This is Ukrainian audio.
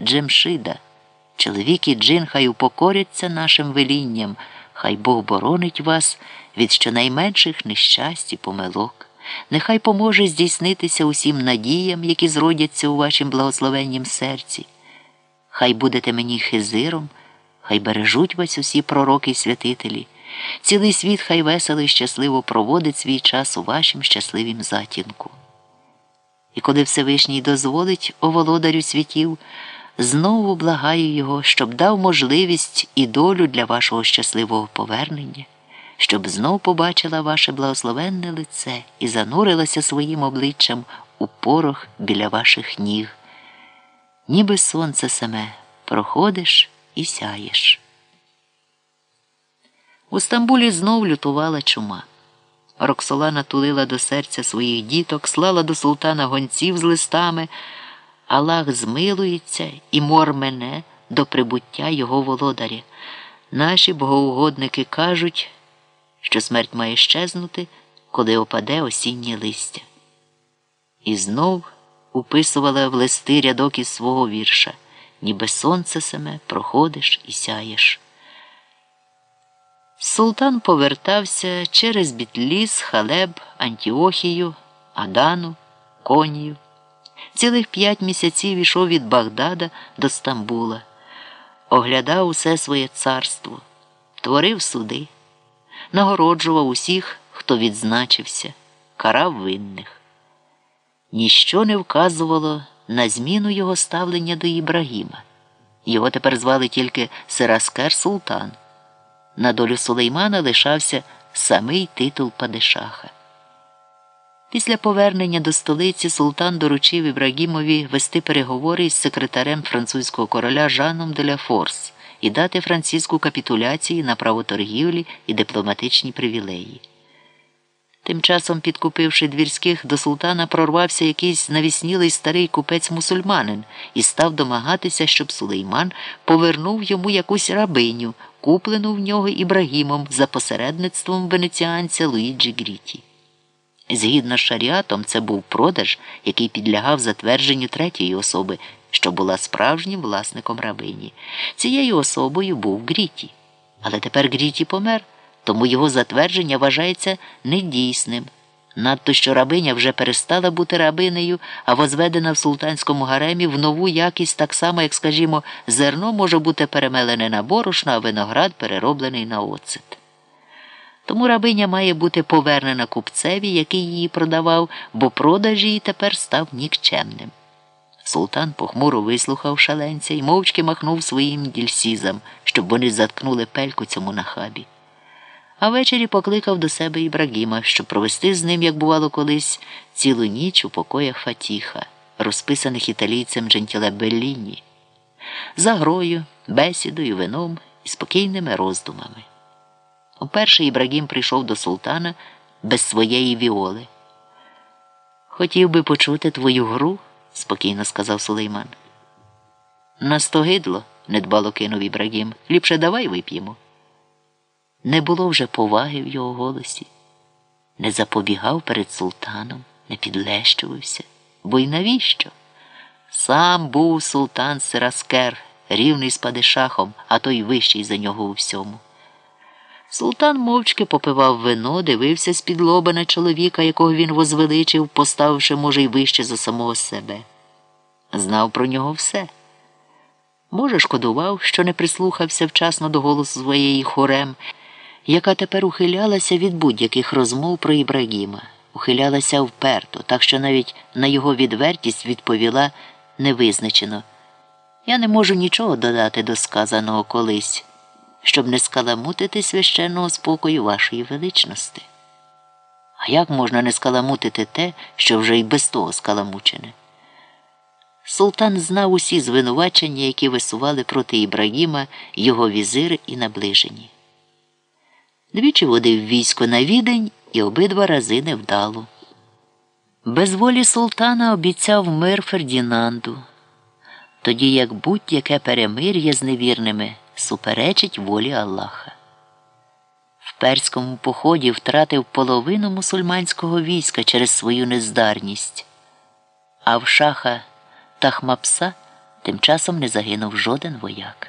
Джемшида. Чоловік і джин хай упокоряться нашим велінням, хай Бог боронить вас від щонайменших нещасть і помилок. Нехай поможе здійснитися усім надіям, які зродяться у вашім благословеннім серці. Хай будете мені хизиром, хай бережуть вас усі пророки й святителі. Цілий світ хай весело і щасливо проводить свій час у вашім щасливім затінку. І коли Всевишній дозволить о володарю світів, знову благаю його, щоб дав можливість і долю для вашого щасливого повернення, щоб знов побачила ваше благословенне лице і занурилася своїм обличчям у порох біля ваших ніг. Ніби сонце саме проходиш і сяєш. У Стамбулі знов лютувала чума. Роксолана тулила до серця своїх діток, слала до султана гонців з листами. Аллах змилується і мор мене до прибуття його володаря. Наші богоугодники кажуть, що смерть має щезнути, коли опаде осіннє листя. І знов уписувала в листи рядок із свого вірша, ніби сонце саме проходиш і сяєш. Султан повертався через Бітліс, Халеб, Антіохію, Адану, Конію. Цілих п'ять місяців ішов від Багдада до Стамбула, оглядав усе своє царство, творив суди, нагороджував усіх, хто відзначився, карав винних. Ніщо не вказувало на зміну його ставлення до Ібрагіма. Його тепер звали тільки Сираскер Султан. На долю Сулеймана лишався самий титул Падишаха. Після повернення до столиці султан доручив Ібрагімові вести переговори із секретарем французького короля Жаном де ля Форс і дати французьку капітуляції на право торгівлі і дипломатичні привілеї. Тим часом, підкупивши двірських, до султана прорвався якийсь навіснілий старий купець мусульманин і став домагатися, щоб Сулейман повернув йому якусь рабиню, куплену в нього Ібрагімом за посередництвом венеціанця Луїджі Гріті. Згідно з шаріатом, це був продаж, який підлягав затвердженню третьої особи, що була справжнім власником рабині. Цією особою був Гріті. Але тепер Гріті помер, тому його затвердження вважається недійсним. Надто що рабиня вже перестала бути рабинею, а возведена в султанському гаремі в нову якість так само, як, скажімо, зерно може бути перемелене на борошно, а виноград перероблений на оцет. Тому рабиня має бути повернена купцеві, який її продавав, бо продаж її тепер став нікчемним. Султан похмуро вислухав шаленця і мовчки махнув своїм дільсізам, щоб вони заткнули пельку цьому нахабі. А ввечері покликав до себе Ібрагіма, щоб провести з ним, як бувало колись, цілу ніч у покоях Фатіха, розписаних італійцем Джентіле Белліні, за грою, бесідою, вином і спокійними роздумами. Уперше Ібрагім прийшов до султана без своєї віоли. Хотів би почути твою гру, спокійно сказав Сулейман. Настогидло, недбало кинув Ібрагім. Ліпше давай вип'ємо. Не було вже поваги в його голосі, не запобігав перед султаном, не підлещувався. Бо й навіщо? Сам був султан Сираскер, рівний з падишахом, а той вищий за нього у всьому. Султан мовчки попивав вино, дивився з-під лоба на чоловіка, якого він возвеличив, поставивши, може, й вище за самого себе. Знав про нього все. Може, шкодував, що не прислухався вчасно до голосу своєї хорем, яка тепер ухилялася від будь-яких розмов про Ібрагіма, ухилялася вперто, так що навіть на його відвертість відповіла невизначено. Я не можу нічого додати до сказаного колись щоб не скаламутити священного спокою вашої величності. А як можна не скаламутити те, що вже й без того скаламучене? Султан знав усі звинувачення, які висували проти Ібрагіма його візири і наближені. Двічі водив військо на відень і обидва рази невдало. Без волі султана обіцяв мир Фердінанду, тоді як будь-яке перемир'я з невірними суперечить волі Аллаха. В перському поході втратив половину мусульманського війська через свою нездарність, а в шаха Тахмапса Тим часом не загинув жоден вояк.